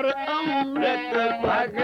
ਹਰ ਅੰਮ੍ਰਿਤ ਭਗਤ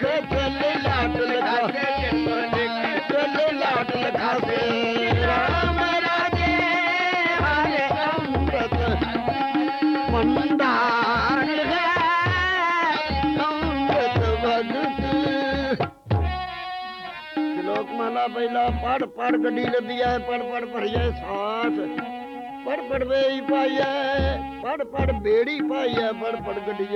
ਕੋ ਲਿਖ ਲਾਟ ਲਖਾ ਜਿਨ ਲਾਟ ਲਖਾ ਸੇ ਰਾਮ ਰਾਜੇ ਹਰੇ ਅੰਮ੍ਰਿਤ ਮੰਦਾਨ ਹੈ ਅੰਮ੍ਰਿਤ ਭਗਤ ਸ਼ਲੋਕ ਮਾਲਾ ਪਹਿਲਾ ਪੜ ਪੜ ਗੱਡੀ ਲੱਦੀ ਐ ਪੜ ਪੜ ਭਰੀਏ ਸਾਥ ਪੜ ਪੜ ਵੇਈ ਪਾਈਐ ਪੜ ਪੜ ਬੇੜੀ ਪਾਈਐ ਪੜ ਪੜ ਗੱਡੀ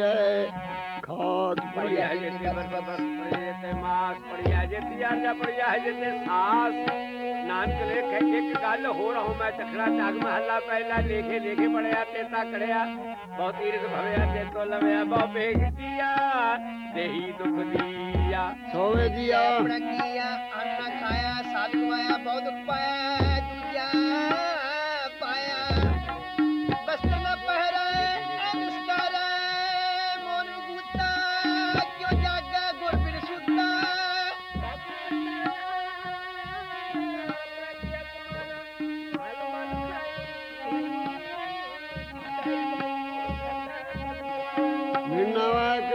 ਪੜਿਆ ਪਾਈਐ ਜੇ ਤੇ ਬਰਬਰ ਪੜਿਆ ਤੇ ਮਾਸ ਪੜਿਆ ਜੇ ਤਿਆਰ ਜਾ ਪੜਿਆ ਜੇ ਤੇ ਸਾਸ। ਨਾਨਕ ਲੇਖ ਇੱਕ ਗੱਲ ਹੋ ਰਹਾ ਮੈਂ ਤਖੜਾ ਜਾਗ ਮਹੱਲਾ ਪਹਿਲਾ ਲੇਖੇ ਲੇਖੇ ਪੜਿਆ ਤੇ ਤਕੜਿਆ ਬਹੁ ਤੀਰਥ ਭਵਿਆ ਤੇ ਤੋ ਲਵਿਆ ਬਹੁ ਭੇਗ ਦੀਆ ਦੇਹੀ ਦੁਖ ਦੀਆ। ਸੋਵੇ ਜੀਆ ਪ੍ਰਗੀਆ ਅੰਨ ਖਾਇਆ ਸਾਧ ਗਵਾਇਆ ਬਹੁਤ ਪਾਇਆ।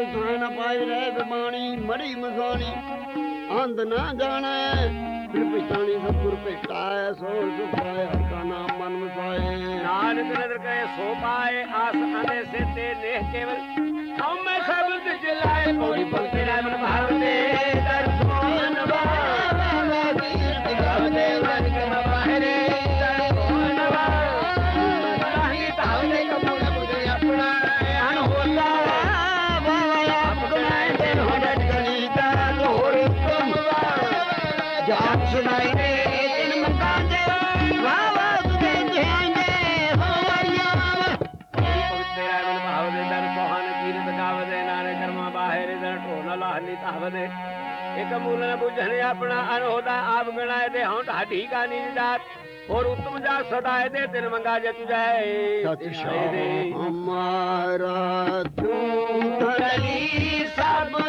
ਮਿੰਨਾ ਕਿ ਸੁਣ ਰਹਿ ਬਿਮਾਣੀ ਮੜੀ ਮਸਾਣੀ ਅੰਧ ਨਾ ਜਾਣੈ, ਫਿਰ ਪਛਾਣੀ ਸਤਿਗੁਰ ਭੇਟਾ ਸੋ ਸੁਖਾਇ ਹਰ ਨਾਮ ਮਨ ਵਸਾਏ। ਨਾਨਕ ਨਦਰ ਕਰੇ ਸੋ ਪਾਏ, ਆਸ ਅਨੇ ਸੇ ਤੇ ਨੇਹ ਕੇਵਲ। ਹਉ ਮੈਂ ਸ਼ਬਦ ਜਲਾਏ ਪੌੜੀ ਭਗਤੇ ਰਾਮ ਭਾਵਦੇ। ਦਰ ਸੋਨ ਇਕ ਮੂਲ ਨ ਬੁਝਣ ਆਪਣਾ ਅਨੋਦਾ ਆਪ ਗਣਾਏ ਤੇ ਹਉ ਢਾਢੀ ਕਾ ਨਿਜਾਤ ਔਰ ਉਤਮ ਜਾ ਸਦਾਏ ਦੇ ਤਿਲ ਮੰਗਾ ਜੇ ਤੁਜੈ ਸਤਿ ਸ਼ਾਮ ਹਮਾਰਾ ਤੂੰ ਧਰਲੀ ਸਭ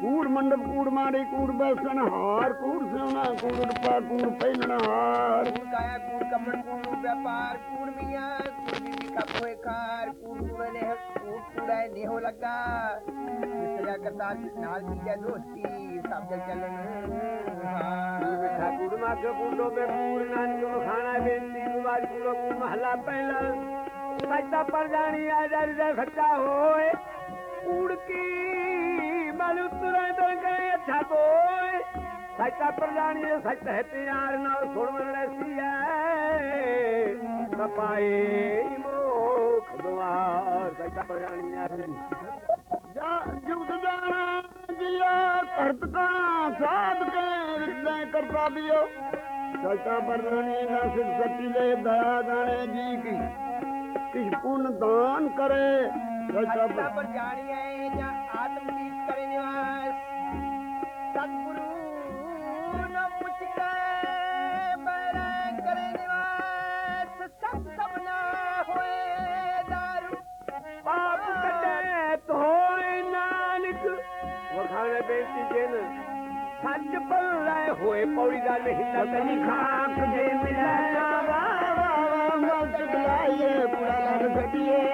ਕਰੇ ਕੋ ਕੂੜ ਮੰਡਪ ਕੂੜ ਮਾਰੇ ਕੂੜ ਬਸਣ ਹਾਰ ਕੂੜ ਸੋਨਾ ਕੂੜ ਰੁਪਾ ਕੂੜ ਪਹਿਨਣ ਹਾਰ। ਕੂੜ ਕਾਇਆ ਕੂੜ ਕਪੜ ਕੂੜ ਵਪਾਰ ਕੂੜ ਮੀਆਂ ਕੂੜ ਬੀਬੀ ਕਾ ਕੋਏ ਖਾਰ ਕੂੜ ਕੂੜੇ ਨੇ ਕੂੜ ਕੂੜਾ ਨਿਹੋ ਲੱਗਾ। ਮਿਸਰਾ ਕਰਤਾ ਨਾਲ ਕੀਜਾ ਦੋਸਤੀ ਸਭ ਜਲ ਚੱਲਣ ਮਿੱਠਾ ਹਾਂ ਕੂੜ ਮਾਖੋ ਕੂੜੋ ਬੇ ਕੂੜ ਨਾਨਕ ਨੂੰ ਖਾਣਾ ਬੇਨਤੀ ਕੁਮਾਰੀ ਕੂੜੋ ਕੂੜ ਮਹਲਾ ਪਹਿਲਾ। ਸੱਚਾ ਪਰ ਜਾਣੀ ਆ ਜਰ ਜਰ ਸੱਚਾ ਹੋਏ ਕੂੜ ਕੀ दया दाणे दान करे ਰੱਬ ਜਾਣੀਏ ਜਾਂ ਆਤਮ ਦੀ ਕਰੇ ਨਿਵਾਸ ਸਤਿਗੁਰੂ ਨਾ ਪੁੱਛ ਕੇ ਬਰੇ ਕਰੇ ਨਿਵਾਸ ਸਭ ਸਭ ਨਾ ਹੋਏ ਦਾਰੂ ਪਾਪ ਕਟੇ ਤੋਏ ਨਾਨਕ ਵਖਾਣੇ ਬੇਨਤੀ ਜਨ ਸੱਚ ਬੱਲੇ ਹੋਏ ਪੌੜੀ ਦਾ ਨਹੀਂ ਨਾ ਕਦੀ ਖਾਕ ਦੇ ਮਿਲਣਾ ਵਾ ਵਾ ਵਾ ਮੌਤ ਬੁਲਾਏ ਪੁਰਾਣਾ ਘਟਿਏ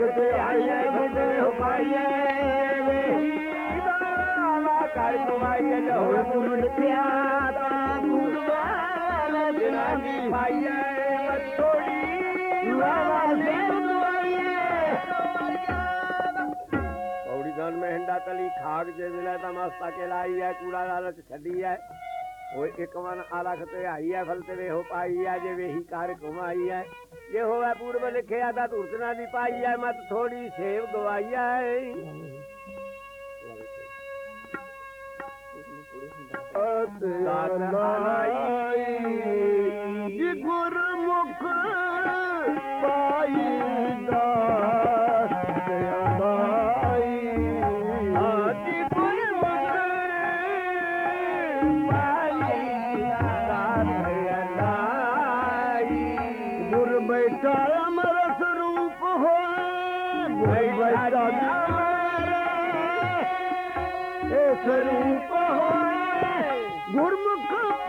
پوڙي ڌن ۾ هيڏا ڪلي کاگ جي ملائي ته ناشتا ڪيلا ڪوڙا لالچ ڇڏي آهي ਓਏ ਇੱਕ ਮਨ ਆਲਖ ਤੇ ਆਈ ਹੈ ਫਲ ਤੇ ਵੇਹੋ ਪਾਈ ਹੈ ਜੇ ਵੇਹੀ ਕਾਰ ਕਮਾਈ ਹੈ ਜੇ ਹੋਵੇ ਪੂਰਬ ਲਿਖਿਆ ਤਾਂ ਧੁਰਤਨਾ ਦੀ ਪਾਈ ਹੈ ਮਤ ਥੋੜੀ ਸੇਵ ਗਵਾਈ ਹੈ ਜੀ मु कप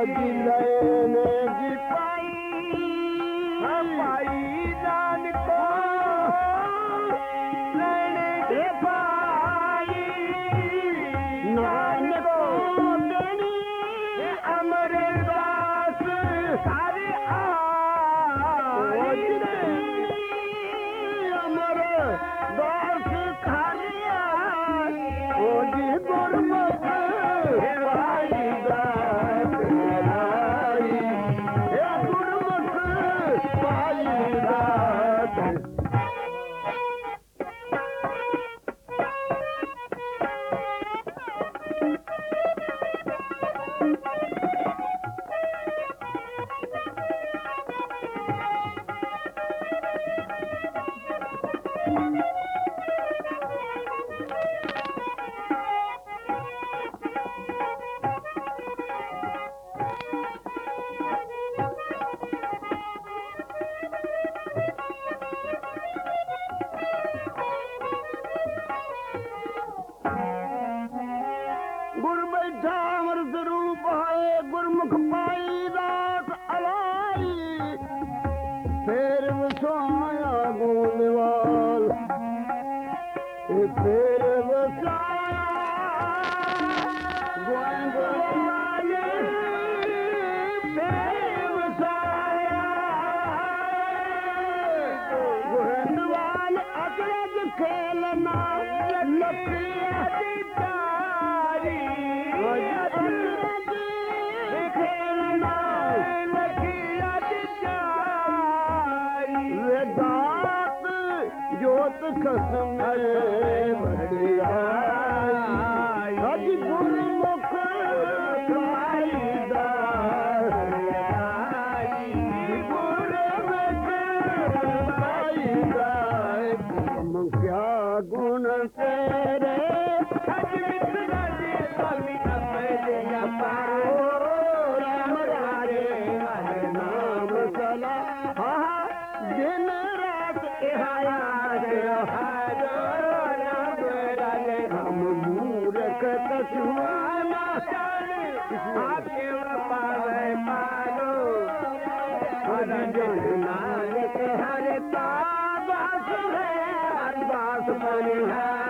पाई माइ रेर सायावार फे वाय सायावाल अदरक खलना। नथी हर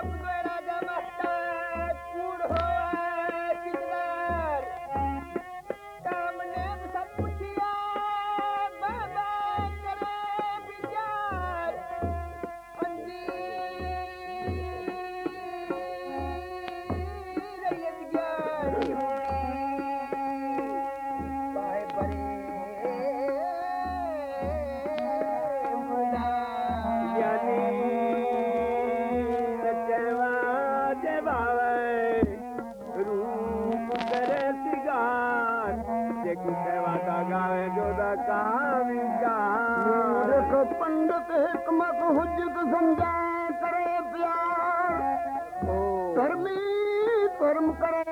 हुजत सम्झा करे पिया कर्मी कर्म करे